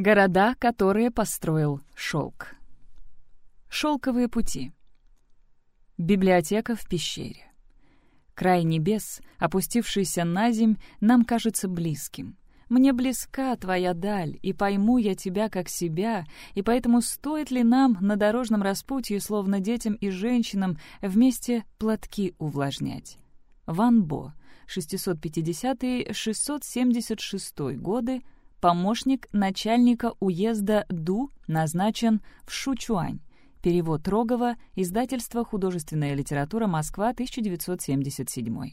Города, которые построил шелк. Шелковые пути. Библиотека в пещере. Край небес, опустившийся на земь, нам кажется близким. Мне близка твоя даль, и пойму я тебя как себя, и поэтому стоит ли нам на дорожном распутье, словно детям и женщинам, вместе платки увлажнять? Ван Бо, 650-676 годы, помощник начальника уезда Ду назначен в Шучуань. Перевод Рогова, издательство «Художественная литература. Москва, 1977».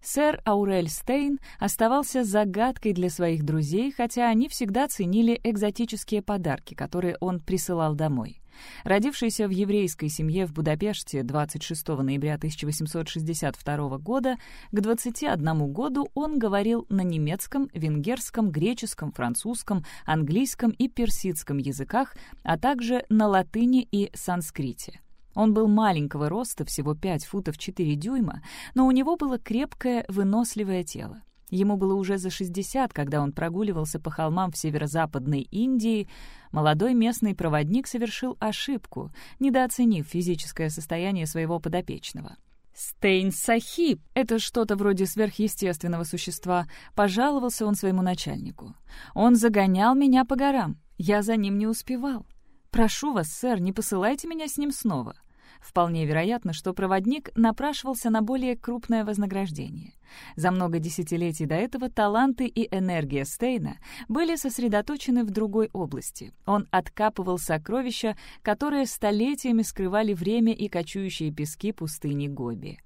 Сэр Аурель Стейн оставался загадкой для своих друзей, хотя они всегда ценили экзотические подарки, которые он присылал домой. Родившийся в еврейской семье в Будапеште 26 ноября 1862 года, к 21 году он говорил на немецком, венгерском, греческом, французском, английском и персидском языках, а также на латыни и санскрите. Он был маленького роста, всего 5 футов 4 дюйма, но у него было крепкое, выносливое тело. Ему было уже за 60, когда он прогуливался по холмам в северо-западной Индии. Молодой местный проводник совершил ошибку, недооценив физическое состояние своего подопечного. «Стейн Сахиб — это что-то вроде сверхъестественного существа», — пожаловался он своему начальнику. «Он загонял меня по горам. Я за ним не успевал. Прошу вас, сэр, не посылайте меня с ним снова». Вполне вероятно, что проводник напрашивался на более крупное вознаграждение. За много десятилетий до этого таланты и энергия Стейна были сосредоточены в другой области. Он откапывал сокровища, которые столетиями скрывали время и кочующие пески пустыни Гоби.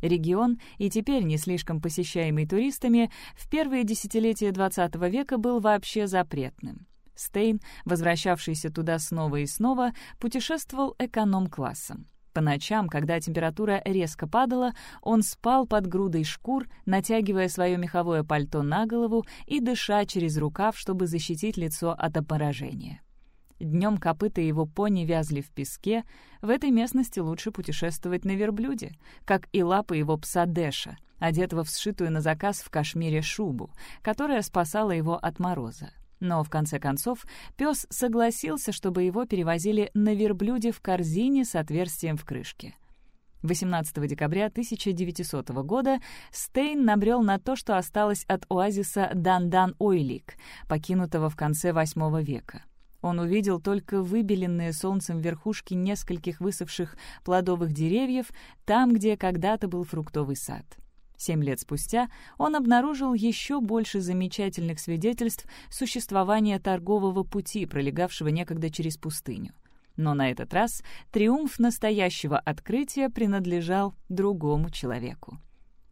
Регион, и теперь не слишком посещаемый туристами, в первые десятилетия XX века был вообще запретным. Стейн, возвращавшийся туда снова и снова, путешествовал эконом-классом. По ночам, когда температура резко падала, он спал под грудой шкур, натягивая свое меховое пальто на голову и дыша через рукав, чтобы защитить лицо от обморожения. Днем копыта его пони вязли в песке, в этой местности лучше путешествовать на верблюде, как и лапы его пса Дэша, одетого в сшитую на заказ в Кашмире шубу, которая спасала его от мороза. Но, в конце концов, пес согласился, чтобы его перевозили на верблюде в корзине с отверстием в крышке. 18 декабря 1900 года Стейн набрел на то, что осталось от оазиса Дандан-Ойлик, покинутого в конце VIII века. Он увидел только выбеленные солнцем верхушки нескольких высохших плодовых деревьев там, где когда-то был фруктовый сад. Семь лет спустя он обнаружил еще больше замечательных свидетельств существования торгового пути, пролегавшего некогда через пустыню. Но на этот раз триумф настоящего открытия принадлежал другому человеку.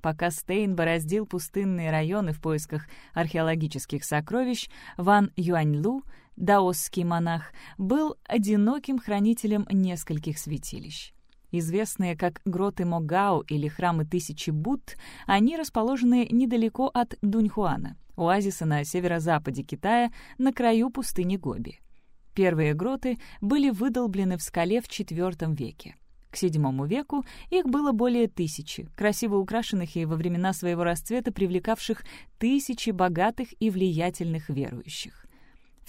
Пока Стейн бороздил пустынные районы в поисках археологических сокровищ, Ван Юаньлу, даосский монах, был одиноким хранителем нескольких святилищ. Известные как гроты Могао или храмы Тысячи Будд, они расположены недалеко от Дуньхуана, оазиса на северо-западе Китая, на краю пустыни Гоби. Первые гроты были выдолблены в скале в IV веке. К VII веку их было более тысячи, красиво украшенных и во времена своего расцвета привлекавших тысячи богатых и влиятельных верующих.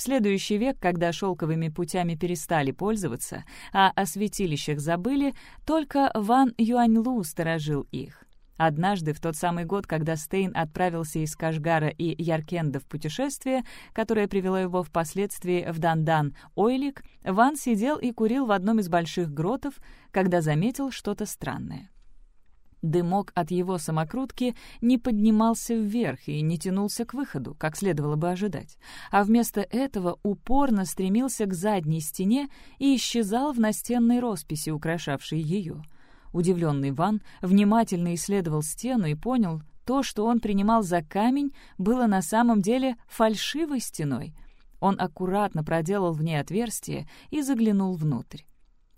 В следующий век, когда шелковыми путями перестали пользоваться, а о святилищах забыли, только Ван Юаньлу сторожил их. Однажды, в тот самый год, когда Стейн отправился из Кашгара и Яркенда в путешествие, которое привело его впоследствии в Дандан, Ойлик, Ван сидел и курил в одном из больших гротов, когда заметил что-то странное. Дымок от его самокрутки не поднимался вверх и не тянулся к выходу, как следовало бы ожидать, а вместо этого упорно стремился к задней стене и исчезал в настенной росписи, украшавшей ее. Удивленный Иван внимательно исследовал стену и понял, то, что он принимал за камень, было на самом деле фальшивой стеной. Он аккуратно проделал в ней отверстие и заглянул внутрь.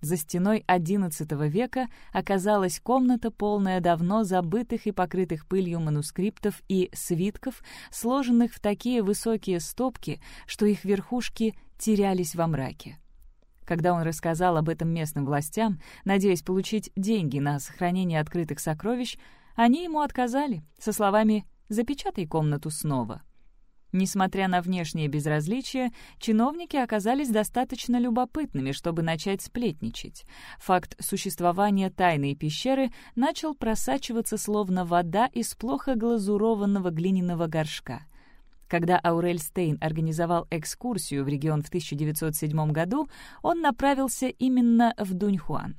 За стеной XI века оказалась комната, полная давно забытых и покрытых пылью манускриптов и свитков, сложенных в такие высокие стопки, что их верхушки терялись во мраке. Когда он рассказал об этом местным властям, надеясь получить деньги на сохранение открытых сокровищ, они ему отказали со словами «запечатай комнату снова». Несмотря на внешнее безразличие, чиновники оказались достаточно любопытными, чтобы начать сплетничать. Факт существования тайной пещеры начал просачиваться словно вода из плохо глазурованного глиняного горшка. Когда Аурель Стейн организовал экскурсию в регион в 1907 году, он направился именно в Дуньхуан.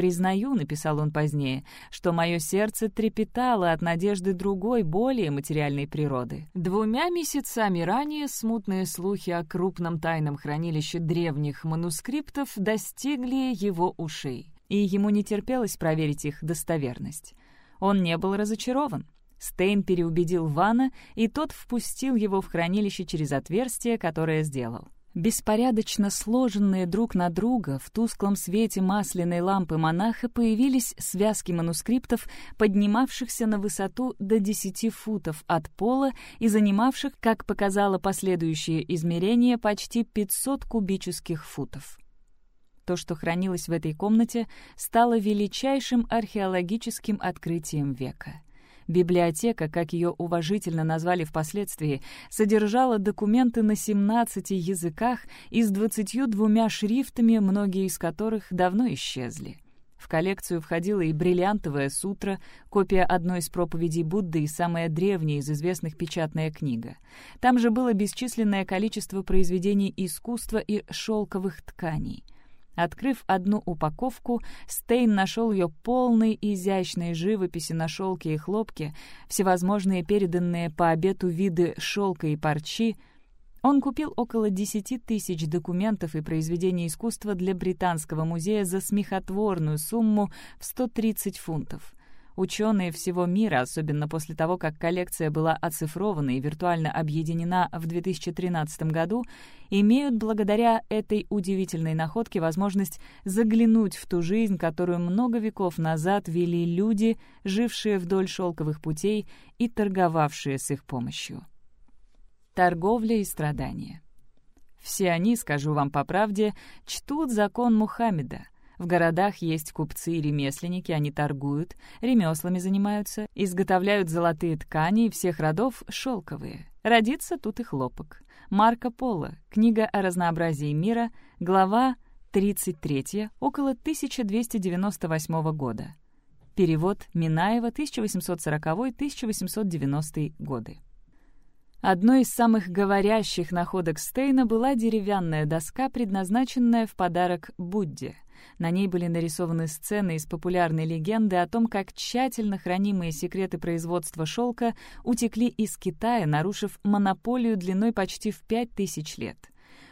«Признаю», — написал он позднее, — «что мое сердце трепетало от надежды другой, более материальной природы». Двумя месяцами ранее смутные слухи о крупном тайном хранилище древних манускриптов достигли его ушей, и ему не терпелось проверить их достоверность. Он не был разочарован. Стейн переубедил Вана, и тот впустил его в хранилище через отверстие, которое сделал. Беспорядочно сложенные друг на друга в тусклом свете масляной лампы монаха появились связки манускриптов, поднимавшихся на высоту до 10 футов от пола и занимавших, как показало последующее измерение, почти 500 кубических футов. То, что хранилось в этой комнате, стало величайшим археологическим открытием века — Библиотека, как ее уважительно назвали впоследствии, содержала документы на 17 языках и с 22 шрифтами, многие из которых давно исчезли. В коллекцию входила и бриллиантовая сутра, копия одной из проповедей Будды и самая древняя из известных печатная книга. Там же было бесчисленное количество произведений искусства и шелковых тканей — Открыв одну упаковку, Стейн нашел ее полной изящной живописи на шелке и хлопке, всевозможные переданные по обету виды шелка и парчи. Он купил около 10 тысяч документов и произведений искусства для Британского музея за смехотворную сумму в 130 фунтов. Ученые всего мира, особенно после того, как коллекция была оцифрована и виртуально объединена в 2013 году, имеют благодаря этой удивительной находке возможность заглянуть в ту жизнь, которую много веков назад вели люди, жившие вдоль шелковых путей и торговавшие с их помощью. Торговля и страдания. Все они, скажу вам по правде, чтут закон Мухаммеда — в городах есть купцы и ремесленники, они торгуют, ремеслами занимаются, изготовляют золотые ткани всех родов шелковые. Родится тут и хлопок. Марко Поло, книга о разнообразии мира, глава 33, около 1298 года. Перевод Минаева, 1840-1890 годы. Одной из самых говорящих находок Стейна была деревянная доска, предназначенная в подарок Будде — на ней были нарисованы сцены из популярной легенды о том, как тщательно хранимые секреты производства шелка утекли из Китая, нарушив монополию длиной почти в пять тысяч лет.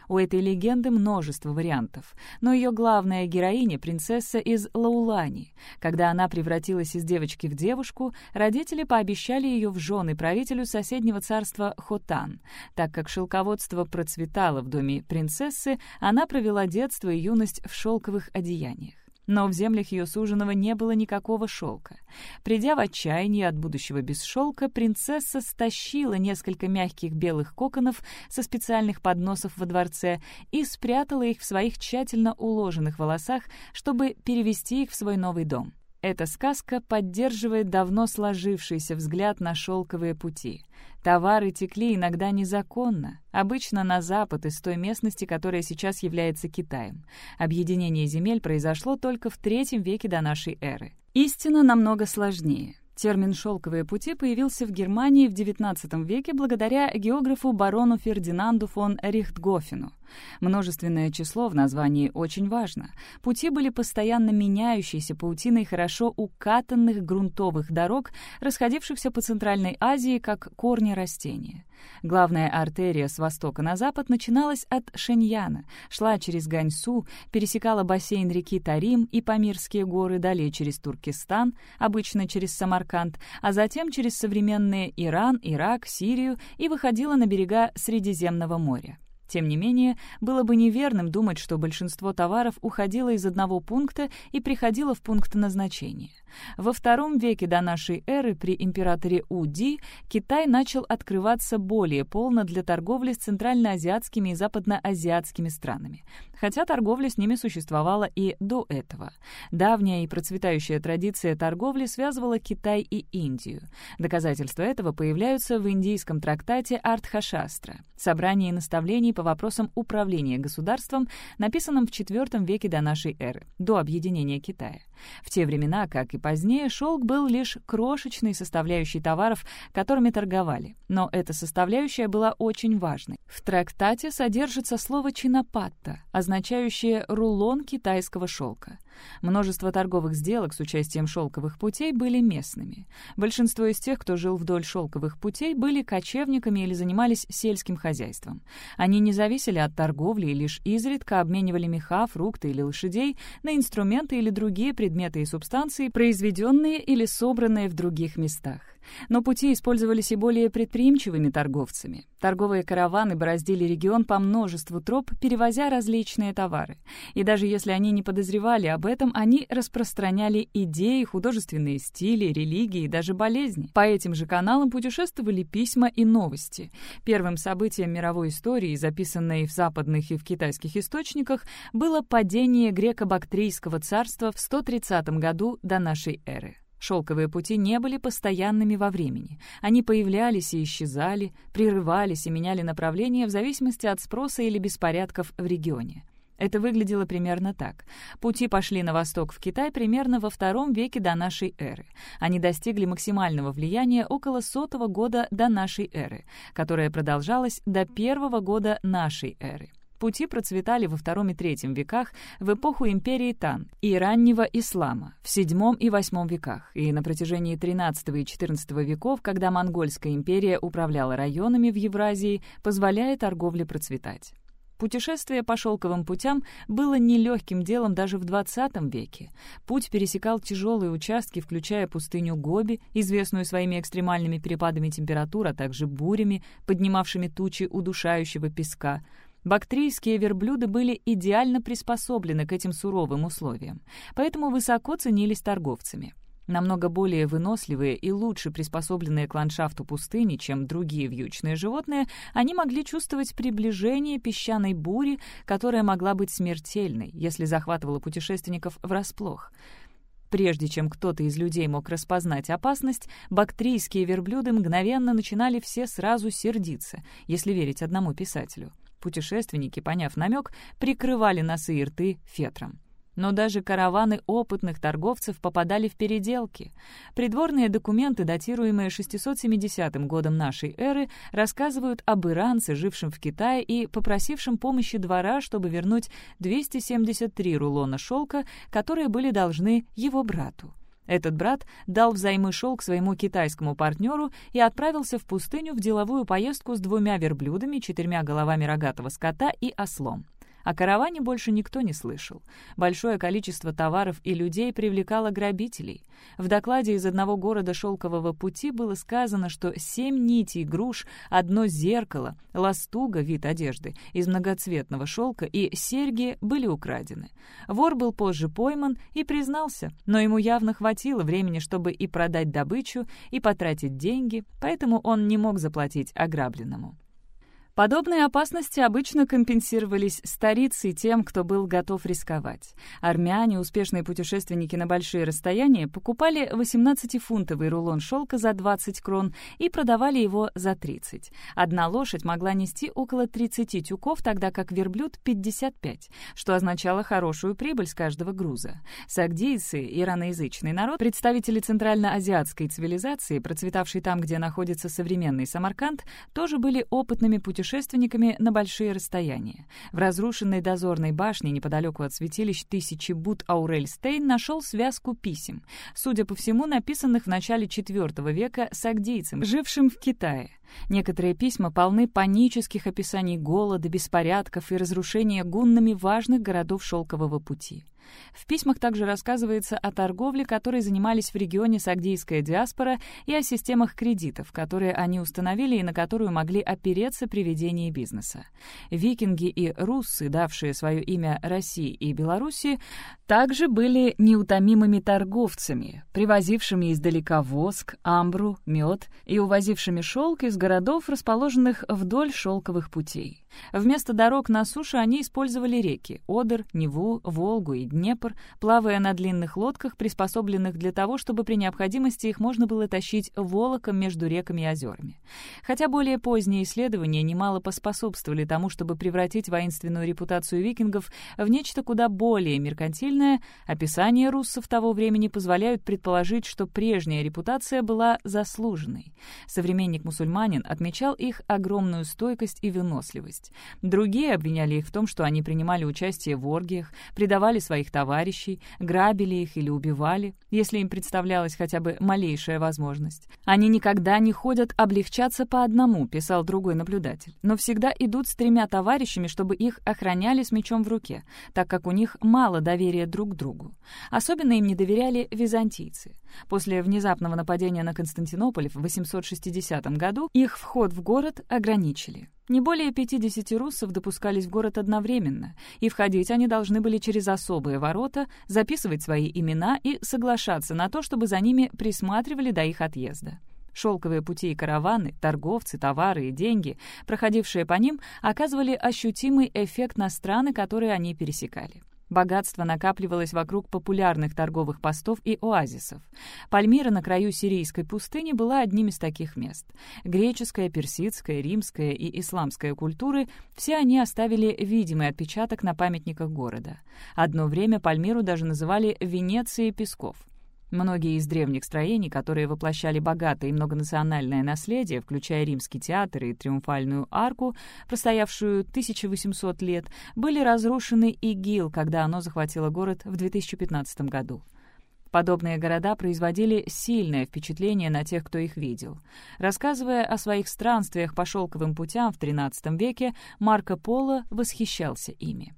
У этой легенды множество вариантов, но ее главная героиня — принцесса из Лаулани. Когда она превратилась из девочки в девушку, родители пообещали ее в жены правителю соседнего царства Хотан. Так как шелководство процветало в доме принцессы, она провела детство и юность в шелковых одеяниях. Но в землях ее суженого не было никакого шелка. Придя в отчаяние от будущего без шелка, принцесса стащила несколько мягких белых коконов со специальных подносов во дворце и спрятала их в своих тщательно уложенных волосах, чтобы перевести их в свой новый дом. Эта сказка поддерживает давно сложившийся взгляд на шелковые пути. Товары текли иногда незаконно, обычно на запад из той местности, которая сейчас является Китаем. Объединение земель произошло только в III веке до нашей эры. Истина намного сложнее. Термин «шелковые пути» появился в Германии в XIX веке благодаря географу барону Фердинанду фон Рихтгофену. Множественное число в названии очень важно. Пути были постоянно меняющейся паутиной хорошо укатанных грунтовых дорог, расходившихся по Центральной Азии как корни растения. Главная артерия с востока на запад начиналась от Шеньяна, шла через Ганьсу, пересекала бассейн реки Тарим и Памирские горы, далее через Туркестан, обычно через Самарканд, а затем через современные Иран, Ирак, Сирию и выходила на берега Средиземного моря. Тем не менее, было бы неверным думать, что большинство товаров уходило из одного пункта и приходило в пункт назначения. Во втором веке до нашей эры при императоре Уди Китай начал открываться более полно для торговли с центральноазиатскими и западноазиатскими странами, хотя торговля с ними существовала и до этого. Давняя и процветающая традиция торговли связывала Китай и Индию. Доказательства этого появляются в индийском трактате Артхашастра, собрании наставлений по вопросам управления государством, написанном в IV веке до нашей эры, до объединения Китая. В те времена, как и позднее, шелк был лишь крошечной составляющей товаров, которыми торговали, но эта составляющая была очень важной. В трактате содержится слово «чинопатта», означающее «рулон китайского шелка». Множество торговых сделок с участием шелковых путей были местными. Большинство из тех, кто жил вдоль шелковых путей, были кочевниками или занимались сельским хозяйством. Они не зависели от торговли и лишь изредка обменивали меха, фрукты или лошадей на инструменты или другие предметы и субстанции, произведенные или собранные в других местах. Но пути использовались и более предприимчивыми торговцами. Торговые караваны бороздили регион по множеству троп, перевозя различные товары. И даже если они не подозревали об этом, они распространяли идеи, художественные стили, религии и даже болезни. По этим же каналам путешествовали письма и новости. Первым событием мировой истории, записанной в западных и в китайских источниках, было падение греко-бактрийского царства в 130 году до нашей эры. Шелковые пути не были постоянными во времени. Они появлялись и исчезали, прерывались и меняли направление в зависимости от спроса или беспорядков в регионе. Это выглядело примерно так. Пути пошли на восток в Китай примерно во втором веке до нашей эры. Они достигли максимального влияния около сотого года до нашей эры, которое продолжалось до первого года нашей эры. Пути процветали во втором и третьем веках в эпоху империи Тан и раннего ислама в седьмом и восьмом веках и на протяжении XIII и XIV веков, когда Монгольская империя управляла районами в Евразии, позволяя торговле процветать. Путешествие по шелковым путям было нелегким делом даже в XX веке. Путь пересекал тяжелые участки, включая пустыню Гоби, известную своими экстремальными перепадами температур, а также бурями, поднимавшими тучи удушающего песка — Бактрийские верблюды были идеально приспособлены к этим суровым условиям, поэтому высоко ценились торговцами. Намного более выносливые и лучше приспособленные к ландшафту пустыни, чем другие вьючные животные, они могли чувствовать приближение песчаной бури, которая могла быть смертельной, если захватывала путешественников врасплох. Прежде чем кто-то из людей мог распознать опасность, бактрийские верблюды мгновенно начинали все сразу сердиться, если верить одному писателю. Путешественники, поняв намек, прикрывали носы и рты фетром. Но даже караваны опытных торговцев попадали в переделки. Придворные документы, датируемые 670 годом нашей эры, рассказывают об иранце, жившем в Китае и попросившем помощи двора, чтобы вернуть 273 рулона шелка, которые были должны его брату. Этот брат дал взаймы шелк своему китайскому партнеру и отправился в пустыню в деловую поездку с двумя верблюдами, четырьмя головами рогатого скота и ослом. О караване больше никто не слышал. Большое количество товаров и людей привлекало грабителей. В докладе из одного города Шелкового пути было сказано, что семь нитей груш, одно зеркало, ластуга, вид одежды, из многоцветного шелка и серьги были украдены. Вор был позже пойман и признался, но ему явно хватило времени, чтобы и продать добычу, и потратить деньги, поэтому он не мог заплатить ограбленному. Подобные опасности обычно компенсировались старицей тем, кто был готов рисковать. Армяне, успешные путешественники на большие расстояния, покупали 18-фунтовый рулон шелка за 20 крон и продавали его за 30. Одна лошадь могла нести около 30 тюков, тогда как верблюд — 55, что означало хорошую прибыль с каждого груза. Сагдийцы, ираноязычный народ, представители центральноазиатской цивилизации, процветавшей там, где находится современный Самарканд, тоже были опытными путешественниками путешественниками на большие расстояния. В разрушенной дозорной башне неподалеку от святилищ тысячи Бут Аурельстейн нашел связку писем, судя по всему, написанных в начале IV века сагдийцем, жившим в Китае. Некоторые письма полны панических описаний голода, беспорядков и разрушения гуннами важных городов Шелкового пути. В письмах также рассказывается о торговле, которой занимались в регионе сагдийская диаспора, и о системах кредитов, которые они установили и на которую могли опереться при ведении бизнеса. Викинги и руссы, давшие свое имя России и Белоруссии, также были неутомимыми торговцами, привозившими издалека воск, амбру, мед и увозившими шелк из городов, расположенных вдоль шелковых путей. Вместо дорог на суше они использовали реки — Одер, Неву, Волгу и Днепр, плавая на длинных лодках, приспособленных для того, чтобы при необходимости их можно было тащить волоком между реками и озерами. Хотя более поздние исследования немало поспособствовали тому, чтобы превратить воинственную репутацию викингов в нечто куда более меркантильное, описания руссов того времени позволяют предположить, что прежняя репутация была заслуженной. Современник-мусульманин отмечал их огромную стойкость и выносливость есть. Другие обвиняли их в том, что они принимали участие в оргиях, предавали своих товарищей, грабили их или убивали, если им представлялась хотя бы малейшая возможность. «Они никогда не ходят облегчаться по одному», — писал другой наблюдатель, «но всегда идут с тремя товарищами, чтобы их охраняли с мечом в руке, так как у них мало доверия друг к другу. Особенно им не доверяли византийцы. После внезапного нападения на Константинополь в 860 году их вход в город ограничили. Не более 50 руссов допускались в город одновременно, и входить они должны были через особые ворота, записывать свои имена и соглашаться на то, чтобы за ними присматривали до их отъезда. Шелковые пути и караваны, торговцы, товары и деньги, проходившие по ним, оказывали ощутимый эффект на страны, которые они пересекали. Богатство накапливалось вокруг популярных торговых постов и оазисов. Пальмира на краю сирийской пустыни была одним из таких мест. Греческая, персидская, римская и исламская культуры — все они оставили видимый отпечаток на памятниках города. Одно время Пальмиру даже называли «Венецией песков». Многие из древних строений, которые воплощали богатое и многонациональное наследие, включая римский театр и триумфальную арку, простоявшую 1800 лет, были разрушены ИГИЛ, когда оно захватило город в 2015 году. Подобные города производили сильное впечатление на тех, кто их видел. Рассказывая о своих странствиях по шелковым путям в XIII веке, Марко Поло восхищался ими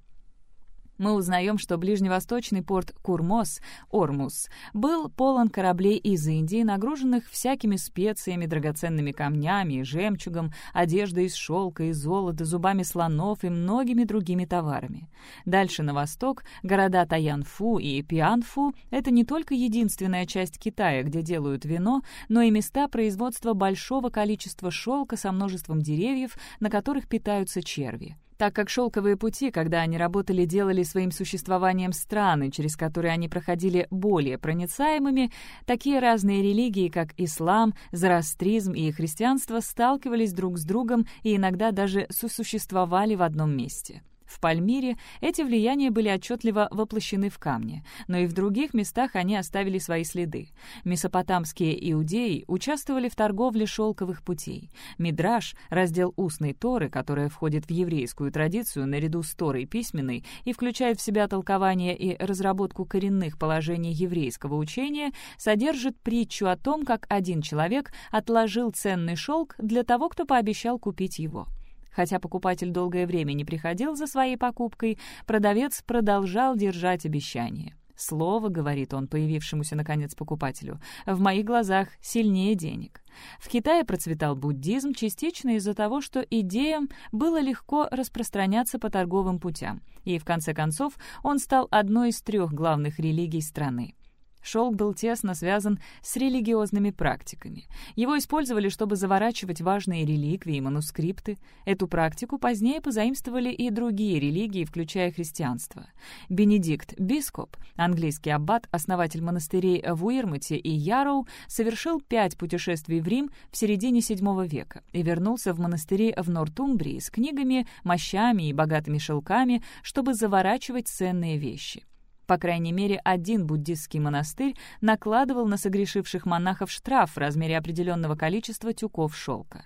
мы узнаем, что ближневосточный порт Курмос, Ормус, был полон кораблей из Индии, нагруженных всякими специями, драгоценными камнями, жемчугом, одеждой из шелка и золота, зубами слонов и многими другими товарами. Дальше на восток города Таянфу и Пианфу — это не только единственная часть Китая, где делают вино, но и места производства большого количества шелка со множеством деревьев, на которых питаются черви так как шелковые пути, когда они работали, делали своим существованием страны, через которые они проходили более проницаемыми, такие разные религии, как ислам, зороастризм и христианство, сталкивались друг с другом и иногда даже сосуществовали в одном месте. В Пальмире эти влияния были отчетливо воплощены в камне, но и в других местах они оставили свои следы. Месопотамские иудеи участвовали в торговле шелковых путей. Мидраш, раздел устной Торы, которая входит в еврейскую традицию наряду с Торой письменной и включает в себя толкование и разработку коренных положений еврейского учения, содержит притчу о том, как один человек отложил ценный шелк для того, кто пообещал купить его. Хотя покупатель долгое время не приходил за своей покупкой, продавец продолжал держать обещание. «Слово, — говорит он появившемуся, наконец, покупателю, — в моих глазах сильнее денег». В Китае процветал буддизм частично из-за того, что идеям было легко распространяться по торговым путям, и, в конце концов, он стал одной из трех главных религий страны. Шелк был тесно связан с религиозными практиками. Его использовали, чтобы заворачивать важные реликвии и манускрипты. Эту практику позднее позаимствовали и другие религии, включая христианство. Бенедикт Бископ, английский аббат, основатель монастырей в Уирмуте и Яроу, совершил пять путешествий в Рим в середине VII века и вернулся в монастыри в Нортумбрии с книгами, мощами и богатыми шелками, чтобы заворачивать ценные вещи. По крайней мере, один буддистский монастырь накладывал на согрешивших монахов штраф в размере определенного количества тюков шелка.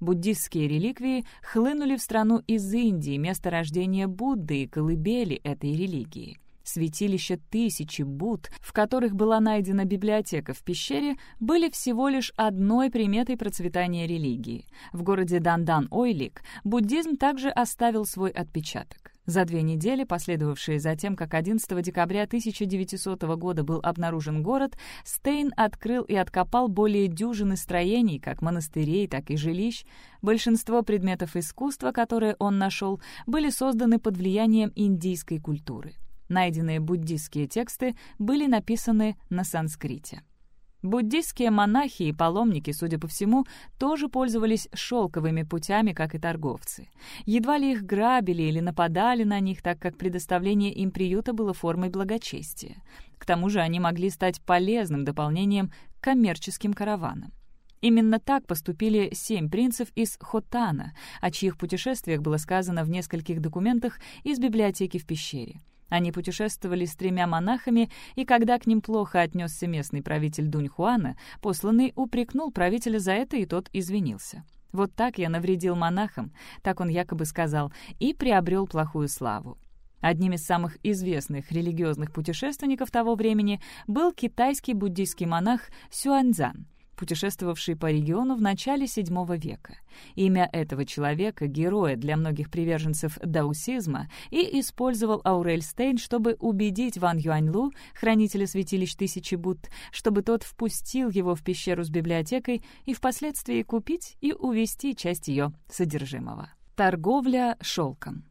Буддистские реликвии хлынули в страну из Индии, место рождения Будды и колыбели этой религии. Святилища тысячи Будд, в которых была найдена библиотека в пещере, были всего лишь одной приметой процветания религии. В городе Дандан-Ойлик буддизм также оставил свой отпечаток. За две недели, последовавшие за тем, как 11 декабря 1900 года был обнаружен город, Стейн открыл и откопал более дюжины строений, как монастырей, так и жилищ. Большинство предметов искусства, которые он нашел, были созданы под влиянием индийской культуры. Найденные буддистские тексты были написаны на санскрите. Буддистские монахи и паломники, судя по всему, тоже пользовались шелковыми путями, как и торговцы. Едва ли их грабили или нападали на них, так как предоставление им приюта было формой благочестия. К тому же они могли стать полезным дополнением к коммерческим караванам. Именно так поступили семь принцев из Хотана, о чьих путешествиях было сказано в нескольких документах из библиотеки в пещере. Они путешествовали с тремя монахами, и когда к ним плохо отнесся местный правитель Дуньхуана, посланный упрекнул правителя за это, и тот извинился. «Вот так я навредил монахам», — так он якобы сказал, и приобрел плохую славу. Одним из самых известных религиозных путешественников того времени был китайский буддийский монах Сюаньцзан — путешествовавший по региону в начале VII века. Имя этого человека, героя для многих приверженцев даусизма, и использовал Аурель Стейн, чтобы убедить Ван Юаньлу, хранителя святилищ Тысячи Будд, чтобы тот впустил его в пещеру с библиотекой и впоследствии купить и увести часть ее содержимого. Торговля шелком.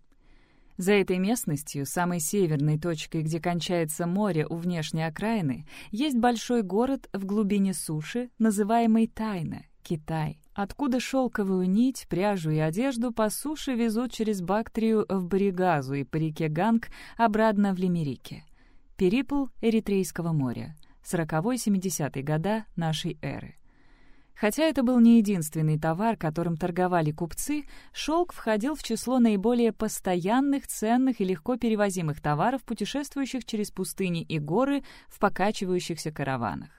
За этой местностью, самой северной точкой, где кончается море у внешней окраины, есть большой город в глубине суши, называемый Тайна, Китай, откуда шелковую нить, пряжу и одежду по суше везут через Бактрию в Баригазу и по реке Ганг обратно в Лимерике. Перипл Эритрейского моря, 40-70 года нашей эры. Хотя это был не единственный товар, которым торговали купцы, шелк входил в число наиболее постоянных, ценных и легко перевозимых товаров, путешествующих через пустыни и горы в покачивающихся караванах.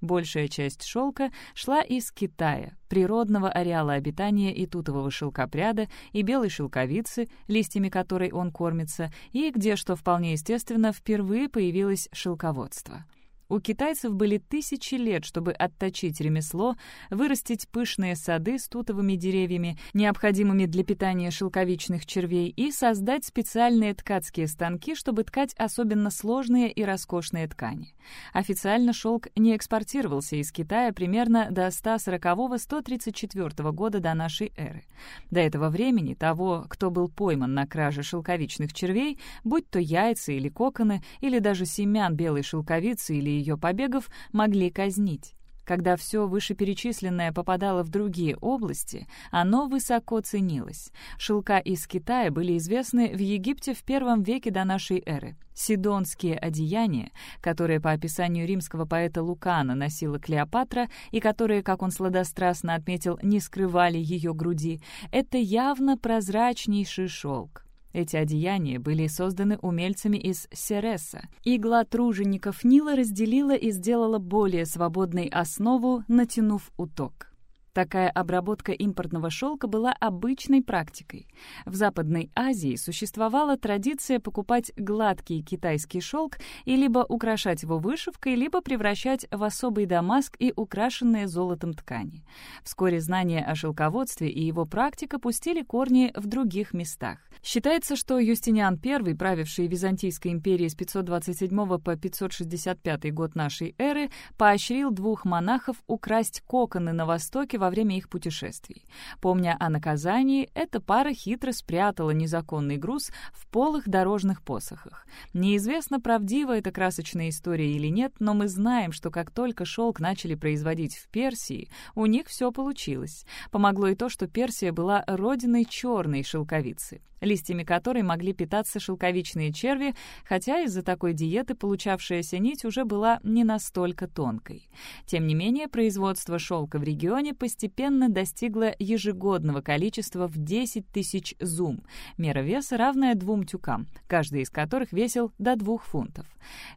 Большая часть шелка шла из Китая, природного ареала обитания и тутового шелкопряда, и белой шелковицы, листьями которой он кормится, и где, что вполне естественно, впервые появилось шелководство — у китайцев были тысячи лет, чтобы отточить ремесло, вырастить пышные сады с тутовыми деревьями, необходимыми для питания шелковичных червей, и создать специальные ткацкие станки, чтобы ткать особенно сложные и роскошные ткани. Официально шелк не экспортировался из Китая примерно до 140-134 года до нашей эры. До этого времени того, кто был пойман на краже шелковичных червей, будь то яйца или коконы, или даже семян белой шелковицы или ее побегов могли казнить. Когда все вышеперечисленное попадало в другие области, оно высоко ценилось. Шелка из Китая были известны в Египте в первом веке до нашей эры. Сидонские одеяния, которые по описанию римского поэта Лукана носила Клеопатра и которые, как он сладострастно отметил, не скрывали ее груди, это явно прозрачнейший шелк. Эти одеяния были созданы умельцами из Сереса. Игла тружеников Нила разделила и сделала более свободной основу, натянув уток. Такая обработка импортного шелка была обычной практикой. В Западной Азии существовала традиция покупать гладкий китайский шелк и либо украшать его вышивкой, либо превращать в особый дамаск и украшенные золотом ткани. Вскоре знания о шелководстве и его практика пустили корни в других местах. Считается, что Юстиниан I, правивший Византийской империей с 527 по 565 год нашей эры, поощрил двух монахов украсть коконы на Востоке во время их путешествий. Помня о наказании, эта пара хитро спрятала незаконный груз в полых дорожных посохах. Неизвестно, правдива эта красочная история или нет, но мы знаем, что как только шелк начали производить в Персии, у них все получилось. Помогло и то, что Персия была родиной черной шелковицы листьями которой могли питаться шелковичные черви, хотя из-за такой диеты получавшаяся нить уже была не настолько тонкой. Тем не менее, производство шелка в регионе постепенно достигло ежегодного количества в 10 тысяч зум, мера веса равная двум тюкам, каждый из которых весил до двух фунтов.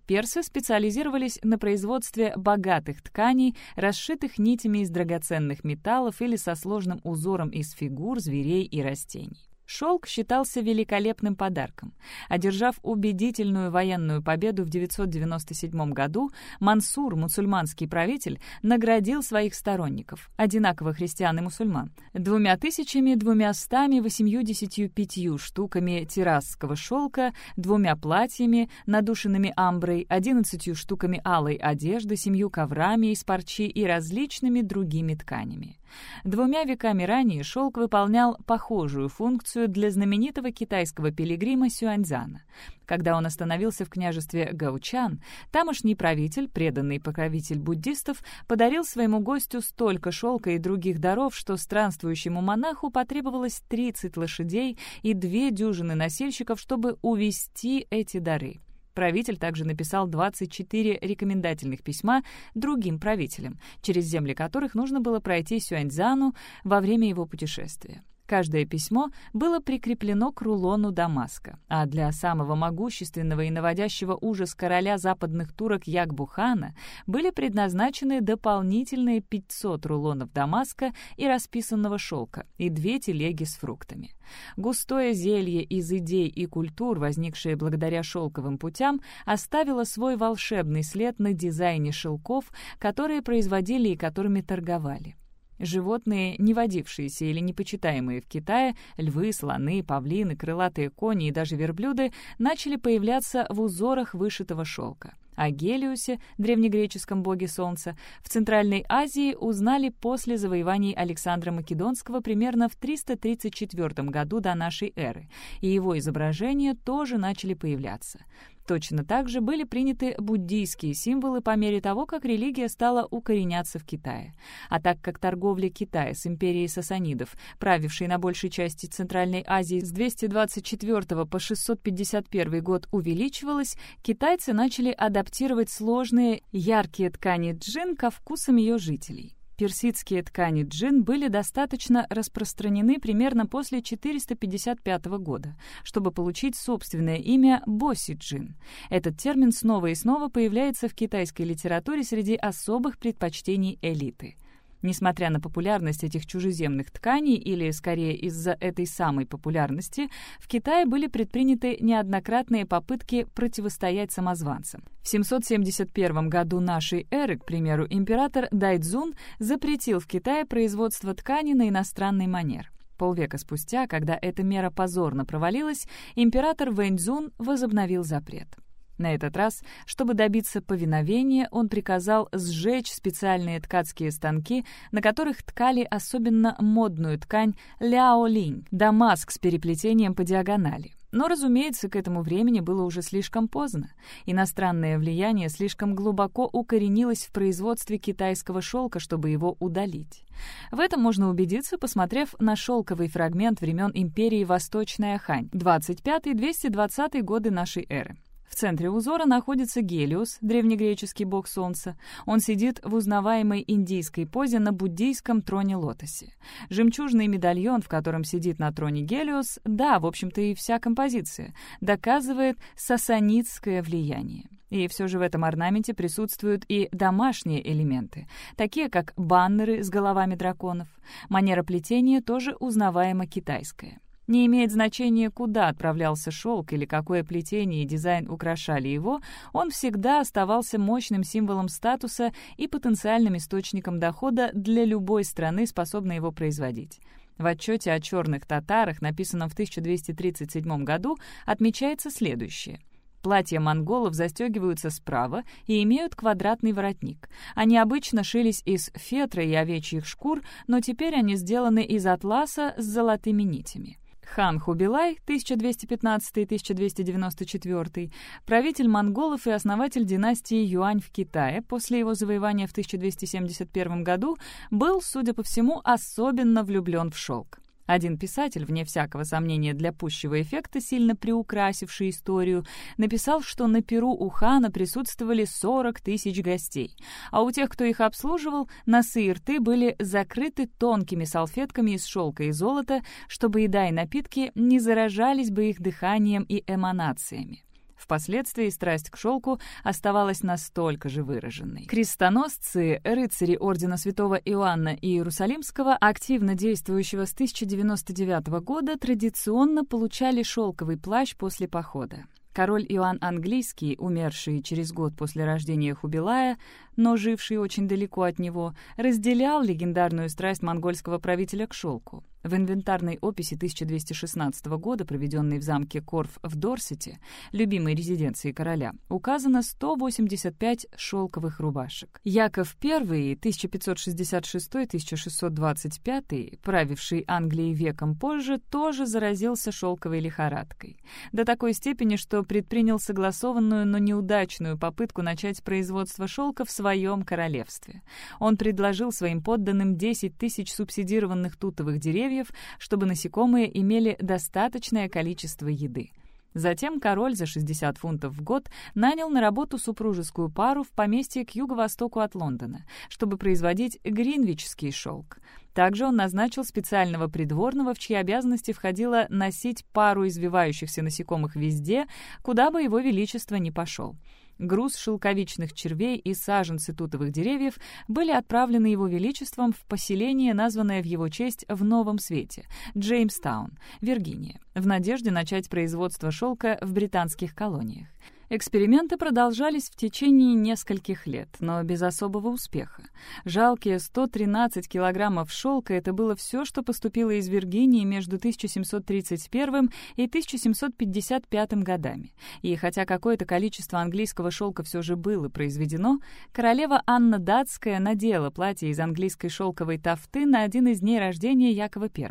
Персы специализировались на производстве богатых тканей, расшитых нитями из драгоценных металлов или со сложным узором из фигур, зверей и растений. Шелк считался великолепным подарком. Одержав убедительную военную победу в 997 году, Мансур, мусульманский правитель, наградил своих сторонников, одинаково христиан и мусульман, двумя тысячами двумястами восемьюдесятью пятью штуками террасского шелка, двумя платьями, надушенными амброй, одиннадцатью штуками алой одежды, семью коврами из парчи и различными другими тканями. Двумя веками ранее шелк выполнял похожую функцию для знаменитого китайского пилигрима Сюаньзана. Когда он остановился в княжестве Гаучан, тамошний правитель, преданный покровитель буддистов, подарил своему гостю столько шелка и других даров, что странствующему монаху потребовалось 30 лошадей и две дюжины носильщиков, чтобы увести эти дары. Правитель также написал 24 рекомендательных письма другим правителям, через земли которых нужно было пройти Сюаньцзану во время его путешествия. Каждое письмо было прикреплено к рулону Дамаска, а для самого могущественного и наводящего ужас короля западных турок Якбухана были предназначены дополнительные 500 рулонов Дамаска и расписанного шелка и две телеги с фруктами. Густое зелье из идей и культур, возникшее благодаря шелковым путям, оставило свой волшебный след на дизайне шелков, которые производили и которыми торговали. Животные, не водившиеся или непочитаемые в Китае, львы, слоны, павлины, крылатые кони и даже верблюды, начали появляться в узорах вышитого шелка. О Гелиусе, древнегреческом боге солнца, в Центральной Азии узнали после завоеваний Александра Македонского примерно в 334 году до нашей эры, и его изображения тоже начали появляться. Точно так же были приняты буддийские символы по мере того, как религия стала укореняться в Китае. А так как торговля Китая с империей сасанидов, правившей на большей части Центральной Азии с 224 по 651 год увеличивалась, китайцы начали адаптировать сложные, яркие ткани джин ко вкусам ее жителей. Персидские ткани джин были достаточно распространены примерно после 455 года, чтобы получить собственное имя боси-джин. Этот термин снова и снова появляется в китайской литературе среди особых предпочтений элиты. Несмотря на популярность этих чужеземных тканей, или скорее из-за этой самой популярности, в Китае были предприняты неоднократные попытки противостоять самозванцам. В 771 году нашей эры, к примеру, император Дайцзун запретил в Китае производство ткани на иностранный манер. Полвека спустя, когда эта мера позорно провалилась, император Вэньцзун возобновил запрет. На этот раз, чтобы добиться повиновения, он приказал сжечь специальные ткацкие станки, на которых ткали особенно модную ткань ляолинь, дамаск с переплетением по диагонали. Но, разумеется, к этому времени было уже слишком поздно. Иностранное влияние слишком глубоко укоренилось в производстве китайского шелка, чтобы его удалить. В этом можно убедиться, посмотрев на шелковый фрагмент времен империи Восточная Хань, 25-220 годы нашей эры. В центре узора находится Гелиос, древнегреческий бог солнца. Он сидит в узнаваемой индийской позе на буддийском троне-лотосе. Жемчужный медальон, в котором сидит на троне Гелиос, да, в общем-то и вся композиция, доказывает сасанитское влияние. И все же в этом орнаменте присутствуют и домашние элементы, такие как баннеры с головами драконов. Манера плетения тоже узнаваемо китайская. Не имеет значения, куда отправлялся шелк или какое плетение и дизайн украшали его, он всегда оставался мощным символом статуса и потенциальным источником дохода для любой страны, способной его производить. В отчете о черных татарах, написанном в 1237 году, отмечается следующее. Платья монголов застегиваются справа и имеют квадратный воротник. Они обычно шились из фетра и овечьих шкур, но теперь они сделаны из атласа с золотыми нитями. Хан Хубилай 1215-1294, правитель монголов и основатель династии Юань в Китае после его завоевания в 1271 году, был, судя по всему, особенно влюблен в шелк. Один писатель, вне всякого сомнения для пущего эффекта, сильно приукрасивший историю, написал, что на Перу у хана присутствовали 40 тысяч гостей, а у тех, кто их обслуживал, носы и рты были закрыты тонкими салфетками из шелка и золота, чтобы еда и напитки не заражались бы их дыханием и эманациями. Впоследствии страсть к шелку оставалась настолько же выраженной. Крестоносцы, рыцари ордена святого Иоанна и Иерусалимского, активно действующего с 1099 года, традиционно получали шелковый плащ после похода. Король Иоанн Английский, умерший через год после рождения Хубилая, но живший очень далеко от него, разделял легендарную страсть монгольского правителя к шелку. В инвентарной описи 1216 года, проведенной в замке Корф в Дорсете, любимой резиденции короля, указано 185 шелковых рубашек. Яков I, 1566-1625, правивший Англией веком позже, тоже заразился шелковой лихорадкой. До такой степени, что предпринял согласованную, но неудачную попытку начать производство шелка в своем королевстве. Он предложил своим подданным 10 тысяч субсидированных тутовых деревьев, чтобы насекомые имели достаточное количество еды. Затем король за 60 фунтов в год нанял на работу супружескую пару в поместье к юго-востоку от Лондона, чтобы производить гринвичский шелк. Также он назначил специального придворного, в чьи обязанности входило носить пару извивающихся насекомых везде, куда бы его величество ни пошел. Груз шелковичных червей и саженцы тутовых деревьев были отправлены его величеством в поселение, названное в его честь в Новом Свете — Джеймстаун, Виргиния, в надежде начать производство шелка в британских колониях. Эксперименты продолжались в течение нескольких лет, но без особого успеха. Жалкие 113 килограммов шелка — это было все, что поступило из Виргинии между 1731 и 1755 годами. И хотя какое-то количество английского шелка все же было произведено, королева Анна Датская надела платье из английской шелковой тафты на один из дней рождения Якова I.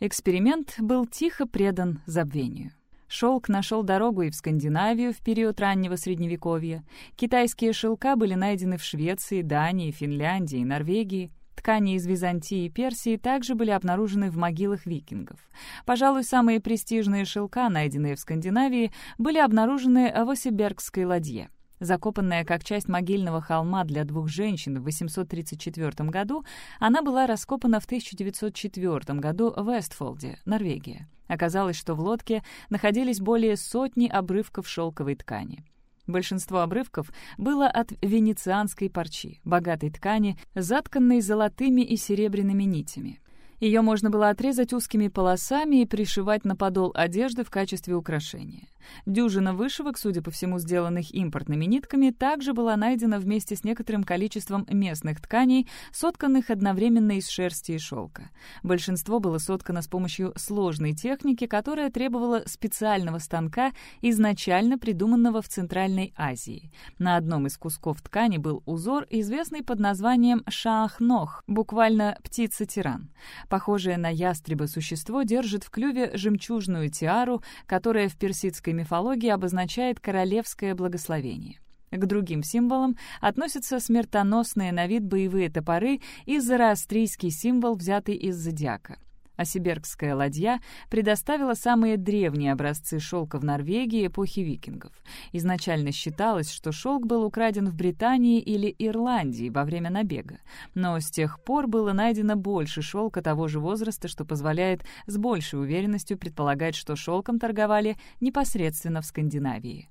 Эксперимент был тихо предан забвению. Шелк нашел дорогу и в Скандинавию в период раннего Средневековья. Китайские шелка были найдены в Швеции, Дании, Финляндии, Норвегии. Ткани из Византии и Персии также были обнаружены в могилах викингов. Пожалуй, самые престижные шелка, найденные в Скандинавии, были обнаружены в Осибергской ладье. Закопанная как часть могильного холма для двух женщин в 834 году, она была раскопана в 1904 году в Вестфолде, Норвегия. Оказалось, что в лодке находились более сотни обрывков шелковой ткани. Большинство обрывков было от венецианской парчи, богатой ткани, затканной золотыми и серебряными нитями. Ее можно было отрезать узкими полосами и пришивать на подол одежды в качестве украшения. Дюжина вышивок, судя по всему сделанных импортными нитками, также была найдена вместе с некоторым количеством местных тканей, сотканных одновременно из шерсти и шелка. Большинство было соткано с помощью сложной техники, которая требовала специального станка, изначально придуманного в Центральной Азии. На одном из кусков ткани был узор, известный под названием шахнох, буквально «птица-тиран». Похожее на ястреба существо держит в клюве жемчужную тиару, которая в персидской мифологии обозначает королевское благословение. К другим символам относятся смертоносные на вид боевые топоры и зороастрийский символ, взятый из зодиака. Осибергская ладья предоставила самые древние образцы шелка в Норвегии эпохи викингов. Изначально считалось, что шелк был украден в Британии или Ирландии во время набега, но с тех пор было найдено больше шелка того же возраста, что позволяет с большей уверенностью предполагать, что шелком торговали непосредственно в Скандинавии.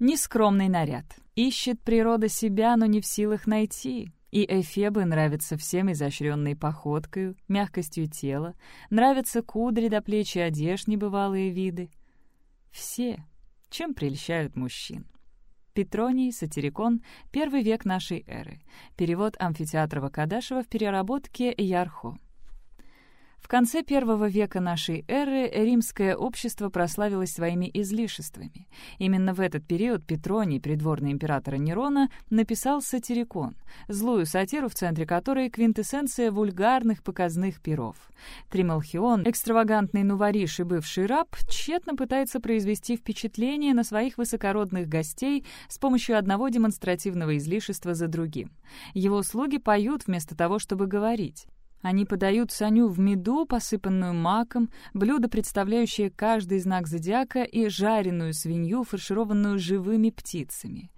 Нескромный наряд. Ищет природа себя, но не в силах найти. И Эфебы нравится всем изощренной походкой, мягкостью тела, нравятся кудри до плечи одежд небывалые виды. Все, чем прельщают мужчин. Петроний, Сатирикон, первый век нашей эры. Перевод Амфитеатрова Кадашева в переработке Ярхо. В конце первого века нашей эры римское общество прославилось своими излишествами. Именно в этот период Петроний, придворный императора Нерона, написал «Сатирикон», злую сатиру, в центре которой квинтэссенция вульгарных показных перов. Трималхион, экстравагантный нувориш и бывший раб, тщетно пытается произвести впечатление на своих высокородных гостей с помощью одного демонстративного излишества за другим. Его слуги поют вместо того, чтобы говорить. Они подают саню в меду, посыпанную маком, блюдо, представляющее каждый знак зодиака, и жареную свинью, фаршированную живыми птицами.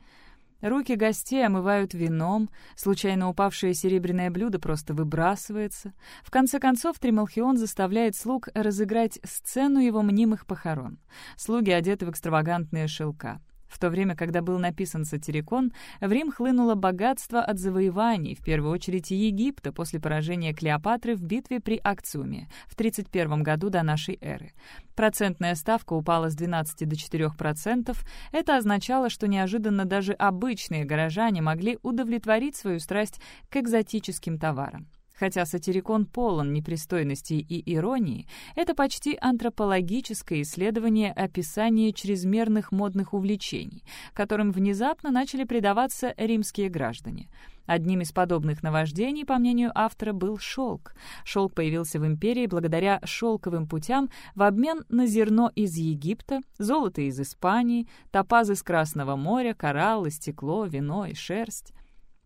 Руки гостей омывают вином, случайно упавшее серебряное блюдо просто выбрасывается. В конце концов, Трималхион заставляет слуг разыграть сцену его мнимых похорон. Слуги одеты в экстравагантные шелка. В то время, когда был написан «Сатирикон», в Рим хлынуло богатство от завоеваний, в первую очередь Египта, после поражения Клеопатры в битве при Акциуме в 31 году до нашей эры. Процентная ставка упала с 12 до 4%. Это означало, что неожиданно даже обычные горожане могли удовлетворить свою страсть к экзотическим товарам. Хотя сатирикон полон непристойностей и иронии, это почти антропологическое исследование описания чрезмерных модных увлечений, которым внезапно начали предаваться римские граждане. Одним из подобных наваждений, по мнению автора, был шелк. Шелк появился в империи благодаря шелковым путям в обмен на зерно из Египта, золото из Испании, топаз из Красного моря, кораллы, стекло, вино и шерсть.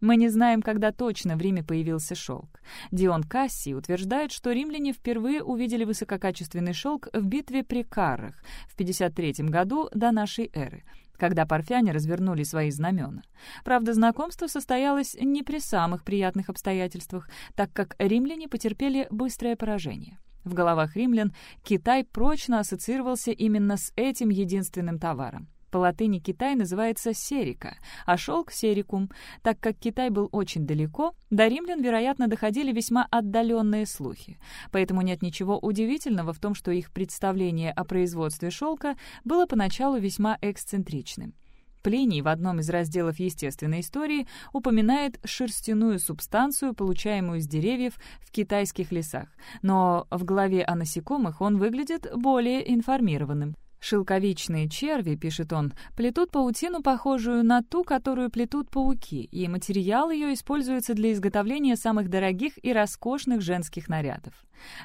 Мы не знаем, когда точно в Риме появился шелк. Дион Кассий утверждает, что римляне впервые увидели высококачественный шелк в битве при Каррах в 53 году до нашей эры, когда парфяне развернули свои знамена. Правда, знакомство состоялось не при самых приятных обстоятельствах, так как римляне потерпели быстрое поражение. В головах римлян Китай прочно ассоциировался именно с этим единственным товаром. По латыни Китай называется серика, а шелк — серикум. Так как Китай был очень далеко, до римлян, вероятно, доходили весьма отдаленные слухи. Поэтому нет ничего удивительного в том, что их представление о производстве шелка было поначалу весьма эксцентричным. Плиний в одном из разделов естественной истории упоминает шерстяную субстанцию, получаемую с деревьев в китайских лесах, но в главе о насекомых он выглядит более информированным. Шелковичные черви, пишет он, плетут паутину, похожую на ту, которую плетут пауки, и материал ее используется для изготовления самых дорогих и роскошных женских нарядов.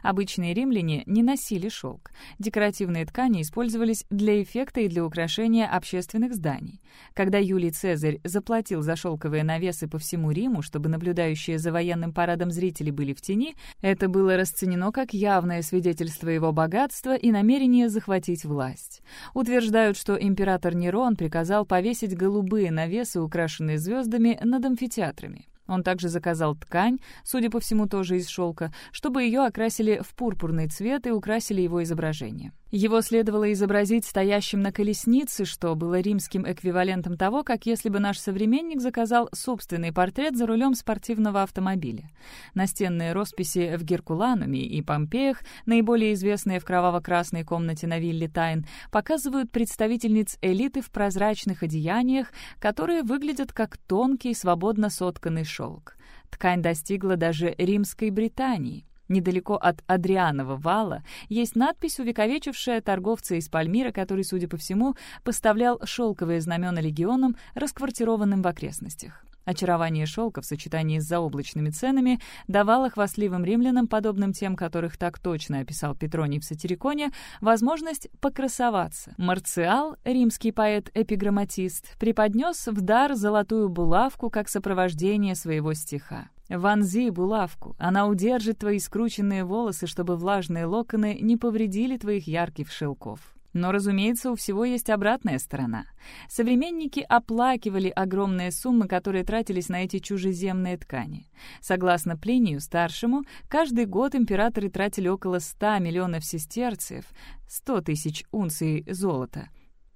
Обычные римляне не носили шелк. Декоративные ткани использовались для эффекта и для украшения общественных зданий. Когда Юлий Цезарь заплатил за шелковые навесы по всему Риму, чтобы наблюдающие за военным парадом зрители были в тени, это было расценено как явное свидетельство его богатства и намерение захватить власть. Утверждают, что император Нерон приказал повесить голубые навесы, украшенные звездами, над амфитеатрами. Он также заказал ткань, судя по всему, тоже из шелка, чтобы ее окрасили в пурпурный цвет и украсили его изображение. Его следовало изобразить стоящим на колеснице, что было римским эквивалентом того, как если бы наш современник заказал собственный портрет за рулем спортивного автомобиля. Настенные росписи в Геркулануме и Помпеях, наиболее известные в кроваво-красной комнате на вилле Тайн, показывают представительниц элиты в прозрачных одеяниях, которые выглядят как тонкий, свободно сотканный шелк. Ткань достигла даже римской Британии — Недалеко от Адрианова вала есть надпись, увековечившая торговца из Пальмира, который, судя по всему, поставлял шелковые знамена легионам, расквартированным в окрестностях. Очарование шелка в сочетании с заоблачными ценами давало хвастливым римлянам, подобным тем, которых так точно описал Петроний в Сатириконе, возможность покрасоваться. Марциал, римский поэт-эпиграмматист, преподнес в дар золотую булавку как сопровождение своего стиха. Вонзи булавку. Она удержит твои скрученные волосы, чтобы влажные локоны не повредили твоих ярких шелков. Но, разумеется, у всего есть обратная сторона. Современники оплакивали огромные суммы, которые тратились на эти чужеземные ткани. Согласно Плинию Старшему, каждый год императоры тратили около 100 миллионов сестерциев, 100 тысяч унций золота,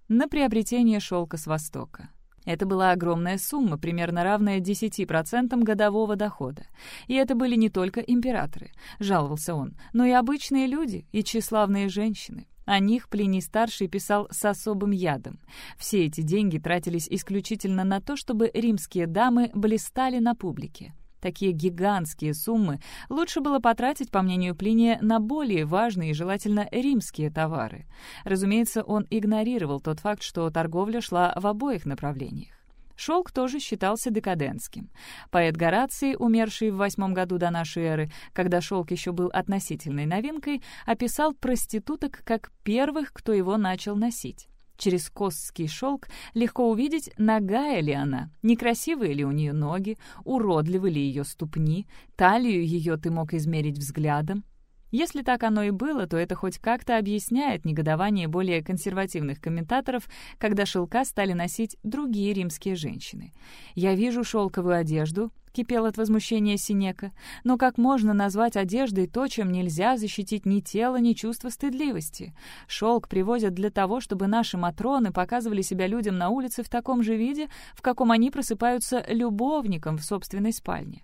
на приобретение шелка с Востока. Это была огромная сумма, примерно равная 10% годового дохода. И это были не только императоры, жаловался он, но и обычные люди, и тщеславные женщины. О них Плиний-старший писал с особым ядом. Все эти деньги тратились исключительно на то, чтобы римские дамы блистали на публике. Такие гигантские суммы лучше было потратить, по мнению Плиния, на более важные и желательно римские товары. Разумеется, он игнорировал тот факт, что торговля шла в обоих направлениях. Шелк тоже считался декадентским. Поэт Гораций, умерший в восьмом году до нашей эры, когда шелк еще был относительной новинкой, описал проституток как первых, кто его начал носить. Через костский шелк легко увидеть, нагая ли она, некрасивые ли у нее ноги, уродливы ли ее ступни, талию ее ты мог измерить взглядом. Если так оно и было, то это хоть как-то объясняет негодование более консервативных комментаторов, когда шелка стали носить другие римские женщины. «Я вижу шелковую одежду», — кипел от возмущения Синека, «но как можно назвать одеждой то, чем нельзя защитить ни тело, ни чувство стыдливости? Шелк привозят для того, чтобы наши матроны показывали себя людям на улице в таком же виде, в каком они просыпаются любовником в собственной спальне.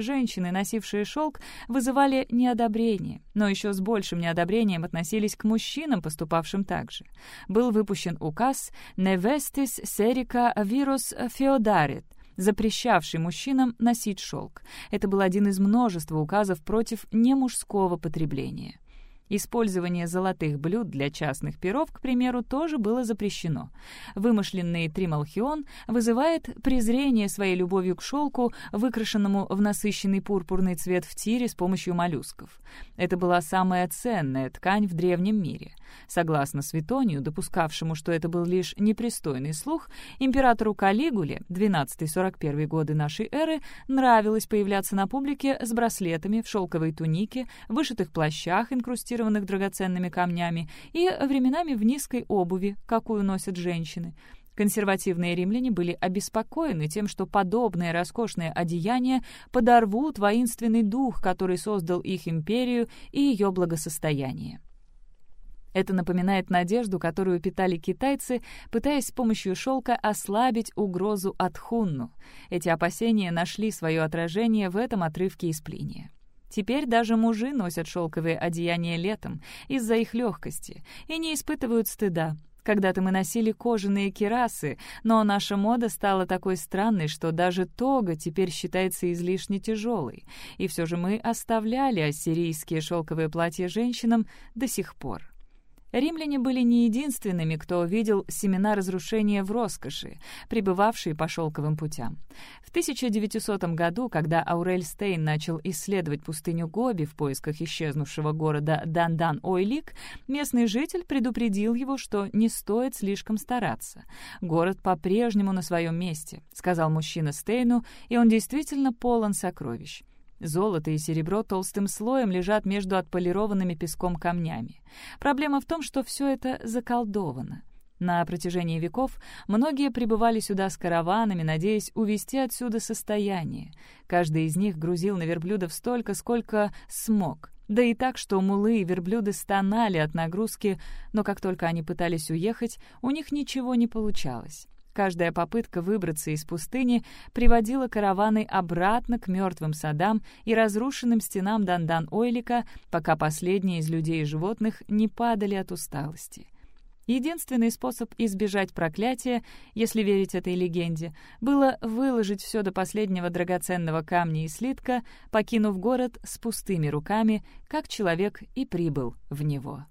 Женщины, носившие шелк, вызывали неодобрение, но еще с большим неодобрением относились к мужчинам, поступавшим так же. Был выпущен указ «Невестис серика вирус феодарит», запрещавший мужчинам носить шелк. Это был один из множества указов против немужского потребления. Использование золотых блюд для частных перов, к примеру, тоже было запрещено. Вымышленный трималхион вызывает презрение своей любовью к шелку, выкрашенному в насыщенный пурпурный цвет в тире с помощью моллюсков. Это была самая ценная ткань в древнем мире. Согласно Светонию, допускавшему, что это был лишь непристойный слух, императору Калигуле, 12-41 годы нашей эры, нравилось появляться на публике с браслетами в шелковой тунике, вышитых плащах, инкрустированных драгоценными камнями, и временами в низкой обуви, какую носят женщины. Консервативные римляне были обеспокоены тем, что подобные роскошные одеяния подорвут воинственный дух, который создал их империю и ее благосостояние. Это напоминает надежду, которую питали китайцы, пытаясь с помощью шелка ослабить угрозу от хунну. Эти опасения нашли свое отражение в этом отрывке из Плиния. Теперь даже мужи носят шелковые одеяния летом из-за их легкости и не испытывают стыда. Когда-то мы носили кожаные кирасы, но наша мода стала такой странной, что даже тога теперь считается излишне тяжелой. И все же мы оставляли ассирийские шелковые платья женщинам до сих пор. Римляне были не единственными, кто видел семена разрушения в роскоши, пребывавшие по шелковым путям. В 1900 году, когда Аурель Стейн начал исследовать пустыню Гоби в поисках исчезнувшего города Дандан-Ойлик, местный житель предупредил его, что не стоит слишком стараться. «Город по-прежнему на своем месте», — сказал мужчина Стейну, и он действительно полон сокровищ. Золото и серебро толстым слоем лежат между отполированными песком камнями. Проблема в том, что все это заколдовано. На протяжении веков многие прибывали сюда с караванами, надеясь увезти отсюда состояние. Каждый из них грузил на верблюдов столько, сколько смог. Да и так, что мулы и верблюды стонали от нагрузки, но как только они пытались уехать, у них ничего не получалось. Каждая попытка выбраться из пустыни приводила караваны обратно к мертвым садам и разрушенным стенам Дандан-Ойлика, пока последние из людей и животных не падали от усталости. Единственный способ избежать проклятия, если верить этой легенде, было выложить все до последнего драгоценного камня и слитка, покинув город с пустыми руками, как человек и прибыл в него.